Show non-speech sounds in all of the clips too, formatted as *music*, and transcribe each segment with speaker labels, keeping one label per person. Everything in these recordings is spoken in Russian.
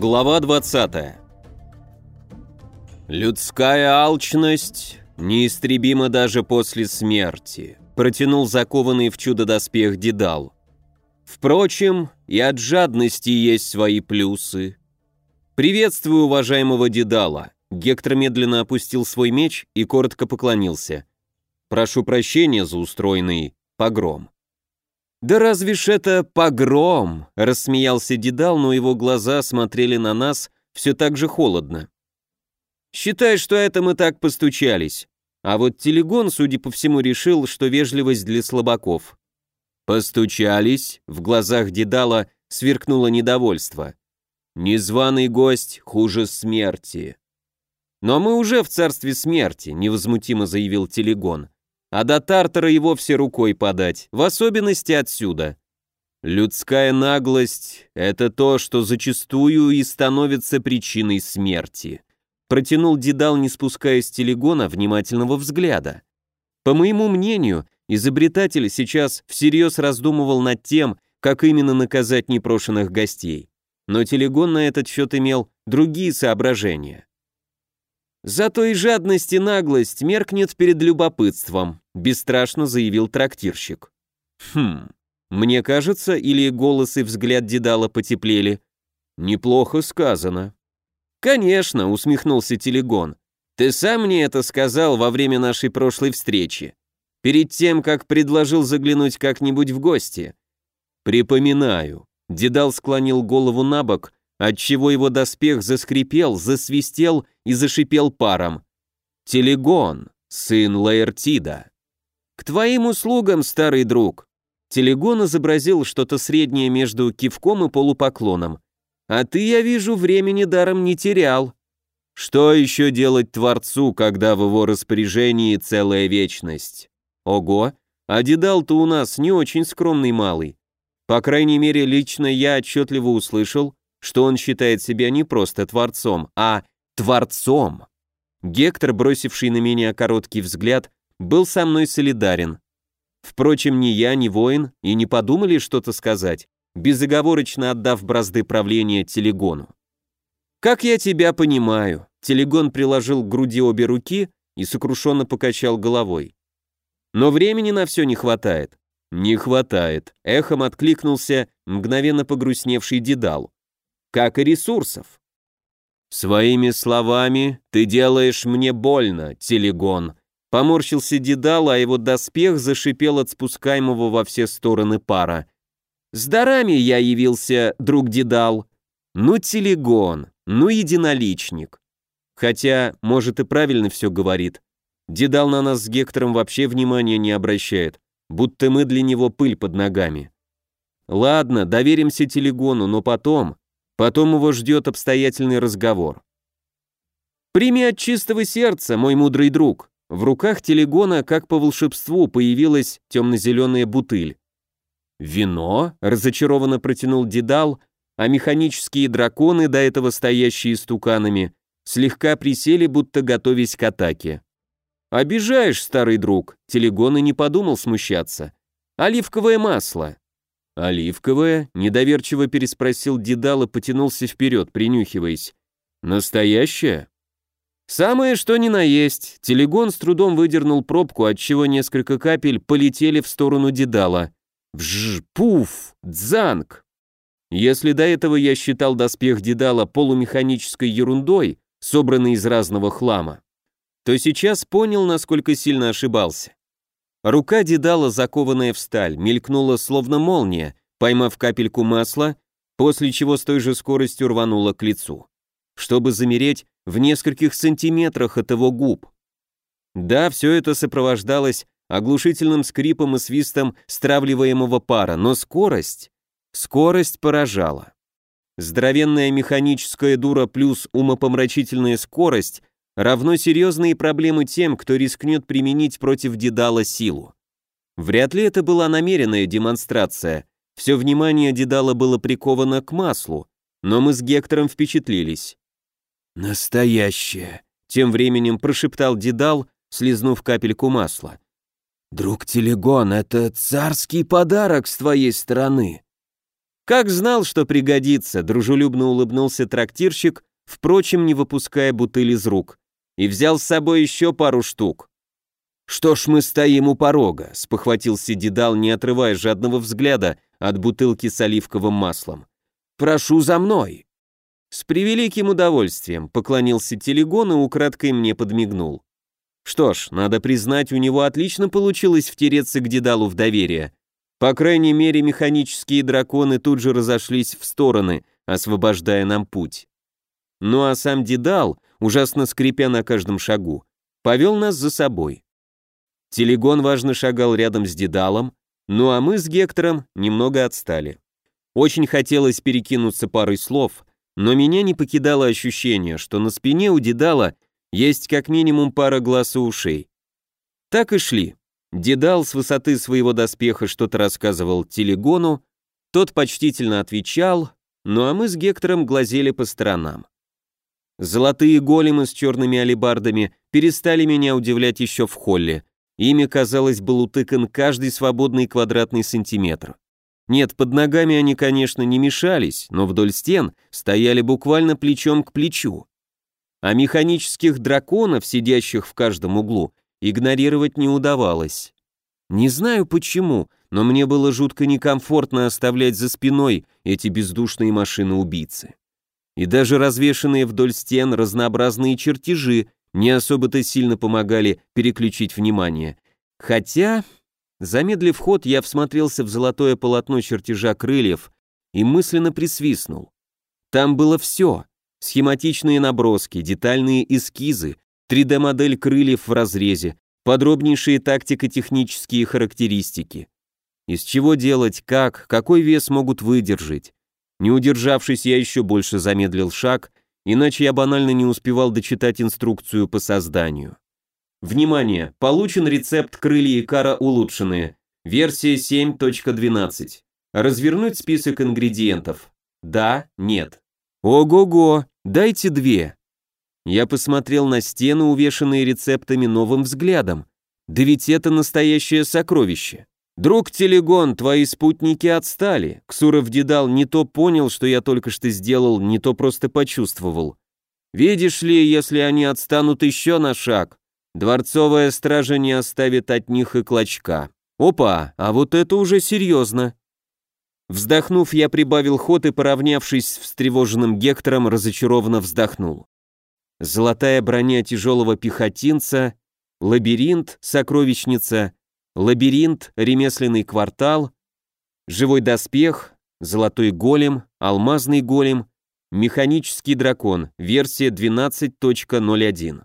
Speaker 1: Глава 20. Людская алчность неистребима даже после смерти, протянул закованный в чудо-доспех Дедал. Впрочем, и от жадности есть свои плюсы. Приветствую уважаемого Дедала. Гектор медленно опустил свой меч и коротко поклонился. Прошу прощения за устроенный погром. «Да разве ж это погром?» — рассмеялся Дедал, но его глаза смотрели на нас все так же холодно. «Считай, что это мы так постучались. А вот Телегон, судя по всему, решил, что вежливость для слабаков». «Постучались?» — в глазах Дедала сверкнуло недовольство. «Незваный гость хуже смерти». «Но мы уже в царстве смерти», — невозмутимо заявил Телегон а до Тартара и вовсе рукой подать, в особенности отсюда. Людская наглость — это то, что зачастую и становится причиной смерти. Протянул Дедал, не спуская с телегона внимательного взгляда. По моему мнению, изобретатель сейчас всерьез раздумывал над тем, как именно наказать непрошенных гостей. Но телегон на этот счет имел другие соображения. Зато и жадность, и наглость меркнет перед любопытством, бесстрашно заявил трактирщик. Хм, мне кажется, или голос и взгляд Дедала потеплели. Неплохо сказано. Конечно, усмехнулся Телегон. Ты сам мне это сказал во время нашей прошлой встречи. Перед тем, как предложил заглянуть как-нибудь в гости. Припоминаю. Дедал склонил голову на бок, отчего его доспех заскрипел, засвистел и зашипел паром. «Телегон, сын Лаэртида». «К твоим услугам, старый друг». Телегон изобразил что-то среднее между кивком и полупоклоном. «А ты, я вижу, времени даром не терял». «Что еще делать Творцу, когда в его распоряжении целая вечность?» «Ого, а Дедал-то у нас не очень скромный малый. По крайней мере, лично я отчетливо услышал, что он считает себя не просто творцом, а творцом. Гектор, бросивший на меня короткий взгляд, был со мной солидарен. Впрочем, ни я, ни воин и не подумали что-то сказать, безоговорочно отдав бразды правления Телегону. «Как я тебя понимаю», Телегон приложил к груди обе руки и сокрушенно покачал головой. «Но времени на все не хватает». «Не хватает», — эхом откликнулся мгновенно погрустневший Дедал как и ресурсов. «Своими словами ты делаешь мне больно, Телегон», Поморщился Дедал, а его доспех зашипел от спускаемого во все стороны пара. «С дарами я явился, друг Дедал. Ну, Телегон, ну, единоличник. Хотя, может, и правильно все говорит. Дедал на нас с Гектором вообще внимания не обращает, будто мы для него пыль под ногами. Ладно, доверимся Телегону, но потом, Потом его ждет обстоятельный разговор. «Прими от чистого сердца, мой мудрый друг!» В руках телегона, как по волшебству, появилась темно-зеленая бутыль. «Вино?» — разочарованно протянул Дедал, а механические драконы, до этого стоящие стуканами, слегка присели, будто готовясь к атаке. «Обижаешь, старый друг!» — телегон и не подумал смущаться. «Оливковое масло!» «Оливковое?» — недоверчиво переспросил Дедал и потянулся вперед, принюхиваясь. «Настоящее?» «Самое что ни на есть». Телегон с трудом выдернул пробку, отчего несколько капель полетели в сторону Дедала. Вжж, пуф, дзанг. Если до этого я считал доспех Дедала полумеханической ерундой, собранной из разного хлама, то сейчас понял, насколько сильно ошибался. Рука Дедала, закованная в сталь, мелькнула словно молния, поймав капельку масла, после чего с той же скоростью рванула к лицу, чтобы замереть в нескольких сантиметрах от его губ. Да, все это сопровождалось оглушительным скрипом и свистом стравливаемого пара, но скорость, скорость поражала. Здоровенная механическая дура плюс умопомрачительная скорость равно серьезные проблемы тем, кто рискнет применить против Дедала силу. Вряд ли это была намеренная демонстрация. Все внимание Дедала было приковано к маслу, но мы с Гектором впечатлились. «Настоящее», — тем временем прошептал Дедал, слезнув капельку масла. «Друг Телегон, это царский подарок с твоей стороны». «Как знал, что пригодится», — дружелюбно улыбнулся трактирщик, впрочем, не выпуская бутыль из рук, и взял с собой еще пару штук. «Что ж мы стоим у порога?» — спохватился Дедал, не отрывая жадного взгляда от бутылки с оливковым маслом. «Прошу за мной!» «С превеликим удовольствием», — поклонился Телегон и украдкой мне подмигнул. Что ж, надо признать, у него отлично получилось втереться к Дедалу в доверие. По крайней мере, механические драконы тут же разошлись в стороны, освобождая нам путь. Ну а сам Дедал, ужасно скрипя на каждом шагу, повел нас за собой. Телегон важно шагал рядом с Дедалом, ну а мы с Гектором немного отстали. Очень хотелось перекинуться парой слов, но меня не покидало ощущение, что на спине у Дедала есть как минимум пара глаз и ушей. Так и шли. Дедал с высоты своего доспеха что-то рассказывал Телегону, тот почтительно отвечал, ну а мы с Гектором глазели по сторонам. Золотые големы с черными алебардами перестали меня удивлять еще в холле. Ими, казалось, был утыкан каждый свободный квадратный сантиметр. Нет, под ногами они, конечно, не мешались, но вдоль стен стояли буквально плечом к плечу. А механических драконов, сидящих в каждом углу, игнорировать не удавалось. Не знаю почему, но мне было жутко некомфортно оставлять за спиной эти бездушные машины-убийцы. И даже развешанные вдоль стен разнообразные чертежи не особо-то сильно помогали переключить внимание. Хотя, замедлив ход, я всмотрелся в золотое полотно чертежа крыльев и мысленно присвистнул. Там было все. Схематичные наброски, детальные эскизы, 3D-модель крыльев в разрезе, подробнейшие тактико-технические характеристики. Из чего делать, как, какой вес могут выдержать. Не удержавшись, я еще больше замедлил шаг, иначе я банально не успевал дочитать инструкцию по созданию. Внимание! Получен рецепт крылья Икара улучшенные. Версия 7.12. Развернуть список ингредиентов. Да, нет. Ого-го, дайте две. Я посмотрел на стены, увешанные рецептами, новым взглядом. Да ведь это настоящее сокровище. Друг Телегон, твои спутники отстали. Ксуров Дедал не то понял, что я только что сделал, не то просто почувствовал. Видишь ли, если они отстанут еще на шаг, дворцовая стража не оставит от них и клочка. Опа, а вот это уже серьезно. Вздохнув, я прибавил ход и, поравнявшись с встревоженным Гектором, разочарованно вздохнул. Золотая броня тяжелого пехотинца, лабиринт, сокровищница, лабиринт, ремесленный квартал, живой доспех, золотой голем, алмазный голем, механический дракон, версия 12.01.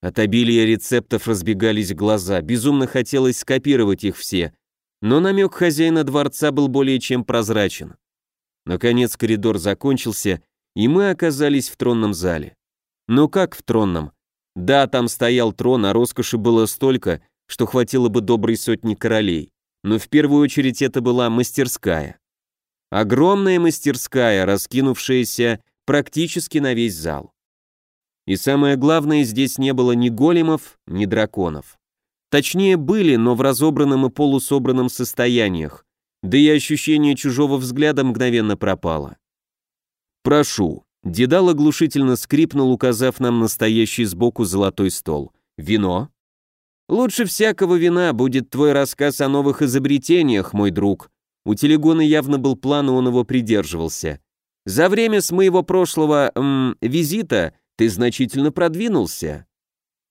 Speaker 1: От обилия рецептов разбегались глаза, безумно хотелось скопировать их все, но намек хозяина дворца был более чем прозрачен. Наконец коридор закончился, и мы оказались в тронном зале. Но как в тронном? Да, там стоял трон, а роскоши было столько, что хватило бы доброй сотни королей. Но в первую очередь это была мастерская. Огромная мастерская, раскинувшаяся практически на весь зал. И самое главное, здесь не было ни големов, ни драконов. Точнее, были, но в разобранном и полусобранном состояниях, да и ощущение чужого взгляда мгновенно пропало. «Прошу», — Дедал оглушительно скрипнул, указав нам настоящий сбоку золотой стол. «Вино?» «Лучше всякого вина будет твой рассказ о новых изобретениях, мой друг». У Телегона явно был план, и он его придерживался. «За время с моего прошлого м, визита ты значительно продвинулся».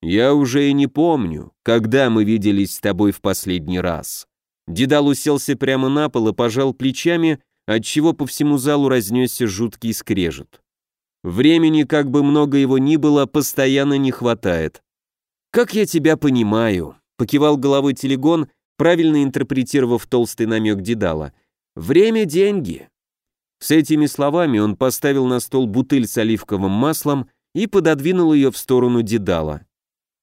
Speaker 1: «Я уже и не помню, когда мы виделись с тобой в последний раз». Дедал уселся прямо на пол и пожал плечами, отчего по всему залу разнесся жуткий скрежет. Времени, как бы много его ни было, постоянно не хватает. «Как я тебя понимаю», — покивал головой телегон, правильно интерпретировав толстый намек Дедала. «Время — деньги». С этими словами он поставил на стол бутыль с оливковым маслом и пододвинул ее в сторону Дедала.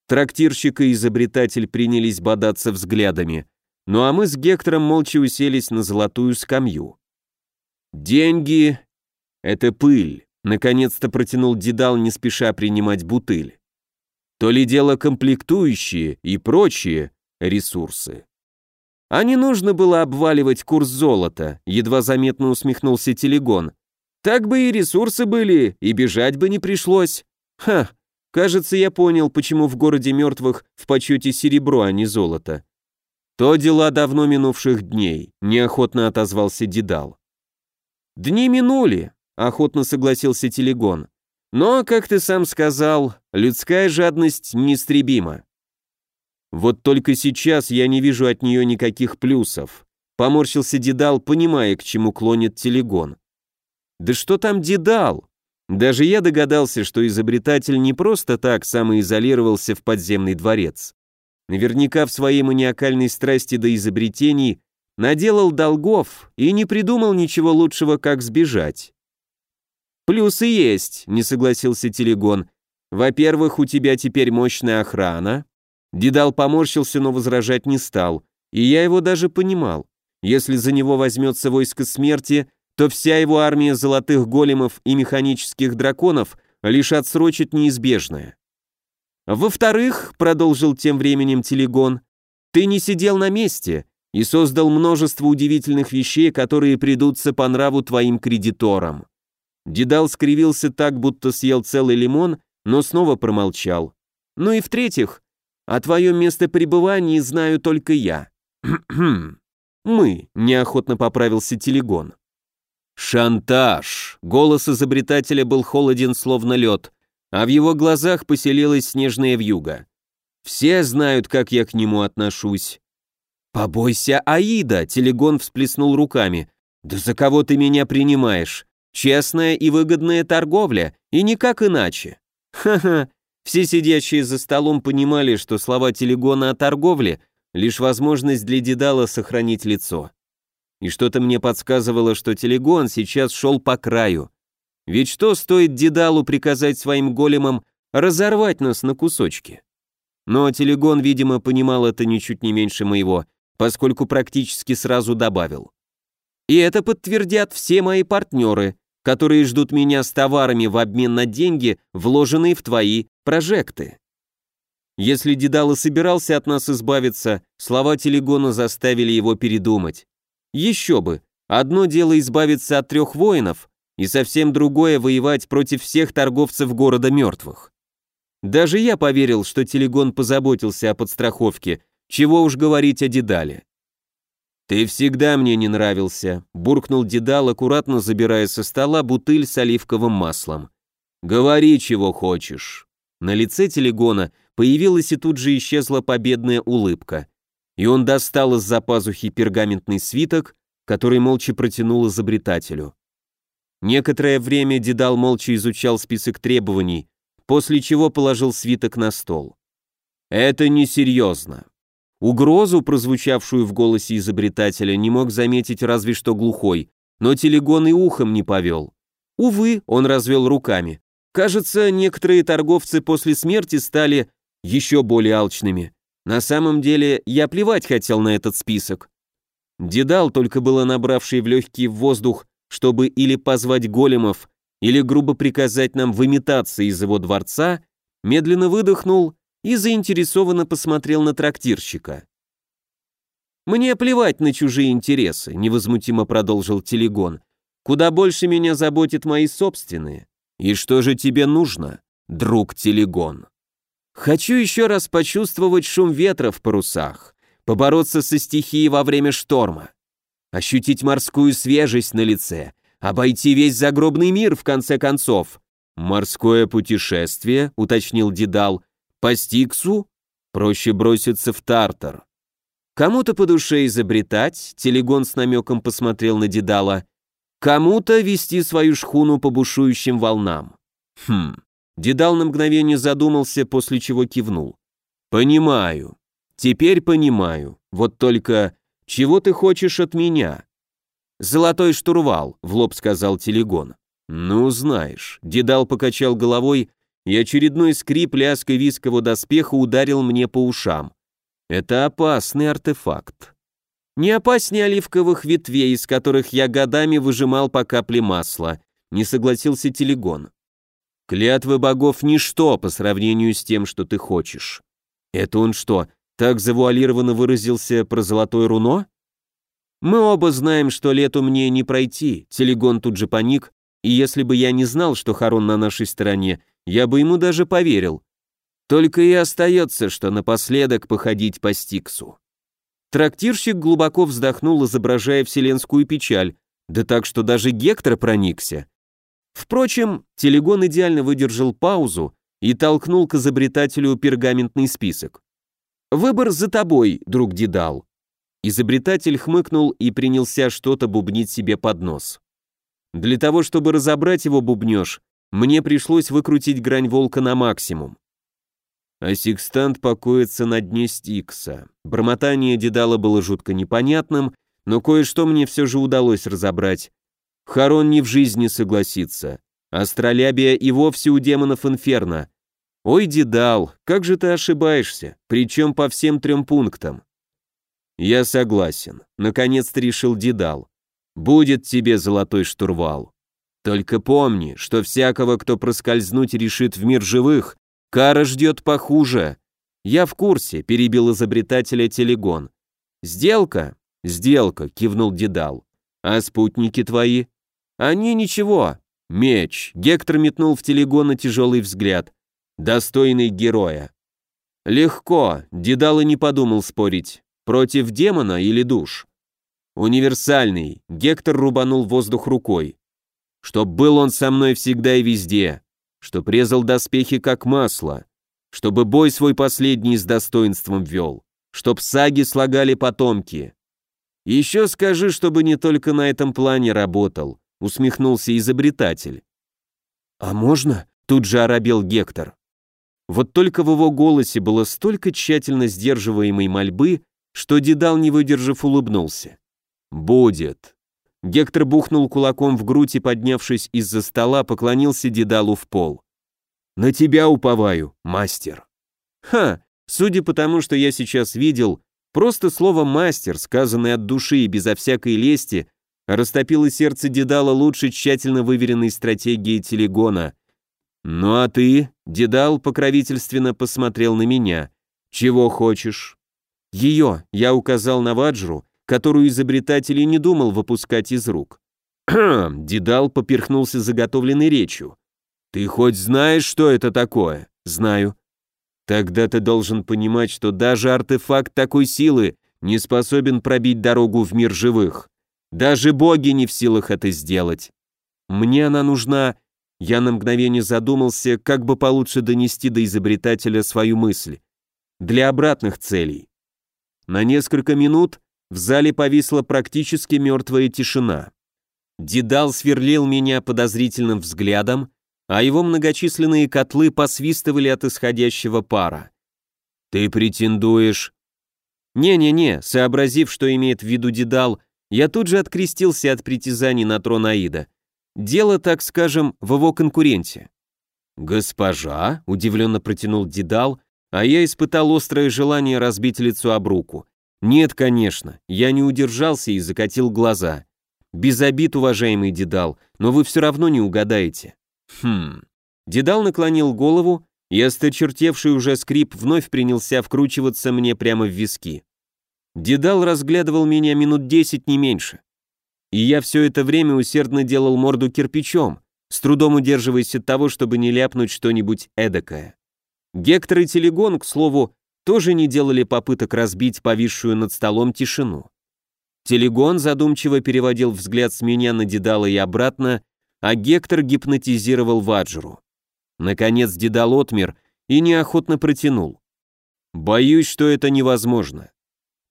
Speaker 1: Трактирщик и изобретатель принялись бодаться взглядами, ну а мы с Гектором молча уселись на золотую скамью. «Деньги — это пыль», — наконец-то протянул Дедал, не спеша принимать бутыль. «То ли дело комплектующие и прочие ресурсы». А не нужно было обваливать курс золота, едва заметно усмехнулся Телегон. Так бы и ресурсы были, и бежать бы не пришлось. Ха, кажется, я понял, почему в городе мертвых в почете серебро, а не золото. То дела давно минувших дней, неохотно отозвался Дедал. Дни минули, охотно согласился Телегон. Но, как ты сам сказал, людская жадность неистребима. Вот только сейчас я не вижу от нее никаких плюсов. Поморщился Дедал, понимая, к чему клонит Телегон. Да что там Дедал? Даже я догадался, что изобретатель не просто так самоизолировался в подземный дворец. Наверняка в своей маниакальной страсти до изобретений наделал долгов и не придумал ничего лучшего, как сбежать. «Плюсы есть», — не согласился Телегон. «Во-первых, у тебя теперь мощная охрана». Дедал поморщился, но возражать не стал. И я его даже понимал. Если за него возьмется войско смерти, то вся его армия золотых големов и механических драконов лишь отсрочит неизбежное. Во-вторых, продолжил тем временем Телегон, ты не сидел на месте и создал множество удивительных вещей, которые придутся по нраву твоим кредиторам. Дедал скривился так, будто съел целый лимон, но снова промолчал. Ну и в-третьих, о твоем местопребывании знаю только я. *clears throat* Мы, неохотно поправился Телегон. «Шантаж!» Голос изобретателя был холоден, словно лед, а в его глазах поселилась снежная вьюга. «Все знают, как я к нему отношусь». «Побойся, Аида!» — Телегон всплеснул руками. «Да за кого ты меня принимаешь? Честная и выгодная торговля, и никак иначе. Ха-ха, все сидящие за столом понимали, что слова Телегона о торговле — лишь возможность для Дедала сохранить лицо. И что-то мне подсказывало, что Телегон сейчас шел по краю. Ведь что стоит Дедалу приказать своим големам разорвать нас на кусочки? Но Телегон, видимо, понимал это ничуть не меньше моего, поскольку практически сразу добавил. И это подтвердят все мои партнеры, которые ждут меня с товарами в обмен на деньги, вложенные в твои прожекты. Если Дедал собирался от нас избавиться, слова Телегона заставили его передумать. Еще бы, одно дело избавиться от трех воинов, и совсем другое воевать против всех торговцев города мертвых. Даже я поверил, что Телегон позаботился о подстраховке, чего уж говорить о Дедале. «Ты всегда мне не нравился», — буркнул Дедал, аккуратно забирая со стола бутыль с оливковым маслом. «Говори, чего хочешь». На лице Телегона появилась и тут же исчезла победная улыбка. И он достал из-за пазухи пергаментный свиток, который молча протянул изобретателю. Некоторое время Дедал молча изучал список требований, после чего положил свиток на стол. «Это несерьезно. Угрозу, прозвучавшую в голосе изобретателя, не мог заметить разве что глухой, но телегон и ухом не повел. Увы, он развел руками. Кажется, некоторые торговцы после смерти стали еще более алчными. На самом деле, я плевать хотел на этот список. Дедал, только было набравший в легкий воздух, чтобы или позвать големов, или грубо приказать нам выметаться из его дворца, медленно выдохнул и заинтересованно посмотрел на трактирщика. «Мне плевать на чужие интересы», — невозмутимо продолжил Телегон. «Куда больше меня заботят мои собственные. И что же тебе нужно, друг Телегон?» «Хочу еще раз почувствовать шум ветра в парусах, побороться со стихией во время шторма, ощутить морскую свежесть на лице, обойти весь загробный мир в конце концов». «Морское путешествие», — уточнил Дедал, по Стиксу проще броситься в Тартар. Кому-то по душе изобретать, Телегон с намеком посмотрел на Дедала, кому-то вести свою шхуну по бушующим волнам. Хм, Дедал на мгновение задумался, после чего кивнул. Понимаю. Теперь понимаю. Вот только, чего ты хочешь от меня? Золотой штурвал, в лоб сказал Телегон. Ну, знаешь, Дедал покачал головой и очередной скрип лязг и виск его доспеха ударил мне по ушам. Это опасный артефакт. Не опаснее оливковых ветвей, из которых я годами выжимал по капле масла, не согласился Телегон. Клятвы богов ничто по сравнению с тем, что ты хочешь. Это он что, Так завуалированно выразился про золотое руно? Мы оба знаем, что лету мне не пройти, Телегон тут же паник, и если бы я не знал, что Харон на нашей стороне, я бы ему даже поверил. Только и остается, что напоследок походить по Стиксу. Трактирщик глубоко вздохнул, изображая вселенскую печаль, да так, что даже Гектор проникся. Впрочем, Телегон идеально выдержал паузу и толкнул к изобретателю пергаментный список. «Выбор за тобой, друг Дедал». Изобретатель хмыкнул и принялся что-то бубнить себе под нос. Для того, чтобы разобрать его бубнеж, мне пришлось выкрутить грань волка на максимум. А секстант покоится на дне Стикса. Бормотание Дедала было жутко непонятным, но кое-что мне все же удалось разобрать. Харон не в жизни согласится. Астролябия и вовсе у демонов инферно. Ой, Дедал, как же ты ошибаешься, причем по всем трем пунктам. Я согласен, наконец-то решил Дедал. Будет тебе золотой штурвал. Только помни, что всякого, кто проскользнуть решит в мир живых, кара ждет похуже. Я в курсе, перебил изобретателя Телегон. Сделка? Сделка, кивнул Дедал. А спутники твои? Они ничего. Меч. Гектор метнул в Телегона тяжелый взгляд. Достойный героя. Легко, Дедал и не подумал спорить. Против демона или душ? Универсальный. Гектор рубанул воздух рукой. Чтоб был он со мной всегда и везде. Чтоб резал доспехи как масло. Чтобы бой свой последний с достоинством вел. Чтоб саги слагали потомки. Еще скажи, чтобы не только на этом плане работал, усмехнулся изобретатель. А можно? Тут же оробел Гектор. Вот только в его голосе было столько тщательно сдерживаемой мольбы, что Дедал, не выдержав, улыбнулся. «Будет». Гектор бухнул кулаком в грудь и, поднявшись из-за стола, поклонился Дедалу в пол. «На тебя уповаю, мастер». «Ха, судя по тому, что я сейчас видел, просто слово «мастер», сказанное от души и безо всякой лести, растопило сердце Дедала лучше тщательно выверенной стратегии Телегона. «Ну а ты?» — Дедал покровительственно посмотрел на меня. «Чего хочешь?» «Ее», — я указал на Ваджру, которую изобретатель и не думал выпускать из рук. Дедал поперхнулся заготовленной речью. «Ты хоть знаешь, что это такое?» «Знаю». «Тогда ты должен понимать, что даже артефакт такой силы не способен пробить дорогу в мир живых. Даже боги не в силах это сделать. Мне она нужна...» Я на мгновение задумался, как бы получше донести до изобретателя свою мысль. Для обратных целей. На несколько минут в зале повисла практически мертвая тишина. Дедал сверлил меня подозрительным взглядом, а его многочисленные котлы посвистывали от исходящего пара. «Ты претендуешь...» «Не-не-не», сообразив, что имеет в виду Дедал, я тут же открестился от притязаний на трон Аида. Дело, так скажем, в его конкуренте. «Госпожа?» — удивленно протянул Дедал, а я испытал острое желание разбить лицо об руку. Нет, конечно, я не удержался и закатил глаза. Без обид, уважаемый Дедал, но вы все равно не угадаете. Хм. Дедал наклонил голову, и осточертевший уже скрип вновь принялся вкручиваться мне прямо в виски. Дедал разглядывал меня минут десять, не меньше. И я все это время усердно делал морду кирпичом, с трудом удерживаясь от того, чтобы не ляпнуть что-нибудь эдакое. Гектор и Телегон, к слову, тоже не делали попыток разбить повисшую над столом тишину. Телегон задумчиво переводил взгляд с меня на Дедала и обратно, а Гектор гипнотизировал Ваджру. Наконец Дедал отмер и неохотно протянул. «Боюсь, что это невозможно.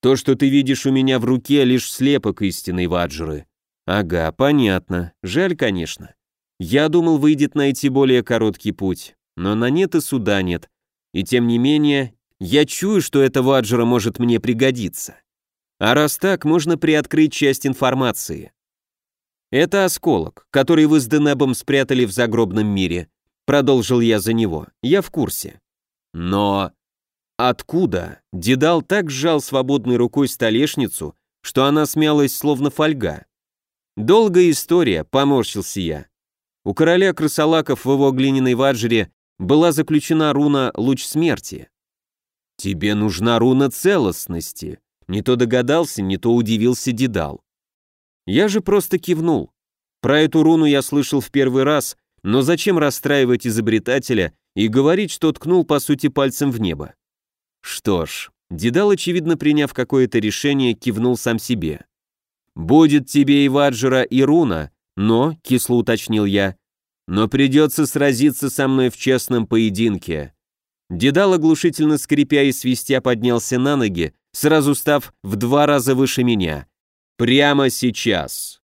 Speaker 1: То, что ты видишь у меня в руке, лишь слепок истинной Ваджры». «Ага, понятно. Жаль, конечно. Я думал, выйдет найти более короткий путь, но на нет и суда нет. И тем не менее, я чую, что эта ваджера может мне пригодиться. А раз так, можно приоткрыть часть информации. Это осколок, который вы с Денебом спрятали в загробном мире. Продолжил я за него. Я в курсе. Но... Откуда? Дедал так сжал свободной рукой столешницу, что она смялась словно фольга. Долгая история, поморщился я. У короля крысолаков в его глиняной ваджере была заключена руна «Луч смерти». «Тебе нужна руна целостности», не то догадался, не то удивился Дедал. Я же просто кивнул. Про эту руну я слышал в первый раз, но зачем расстраивать изобретателя и говорить, что ткнул по сути пальцем в небо? Что ж, Дедал, очевидно приняв какое-то решение, кивнул сам себе. «Будет тебе и Ваджера, и руна, но, — кисло уточнил я, — но придется сразиться со мной в честном поединке». Дедал, оглушительно скрипя и свистя, поднялся на ноги, сразу став в два раза выше меня. «Прямо сейчас!»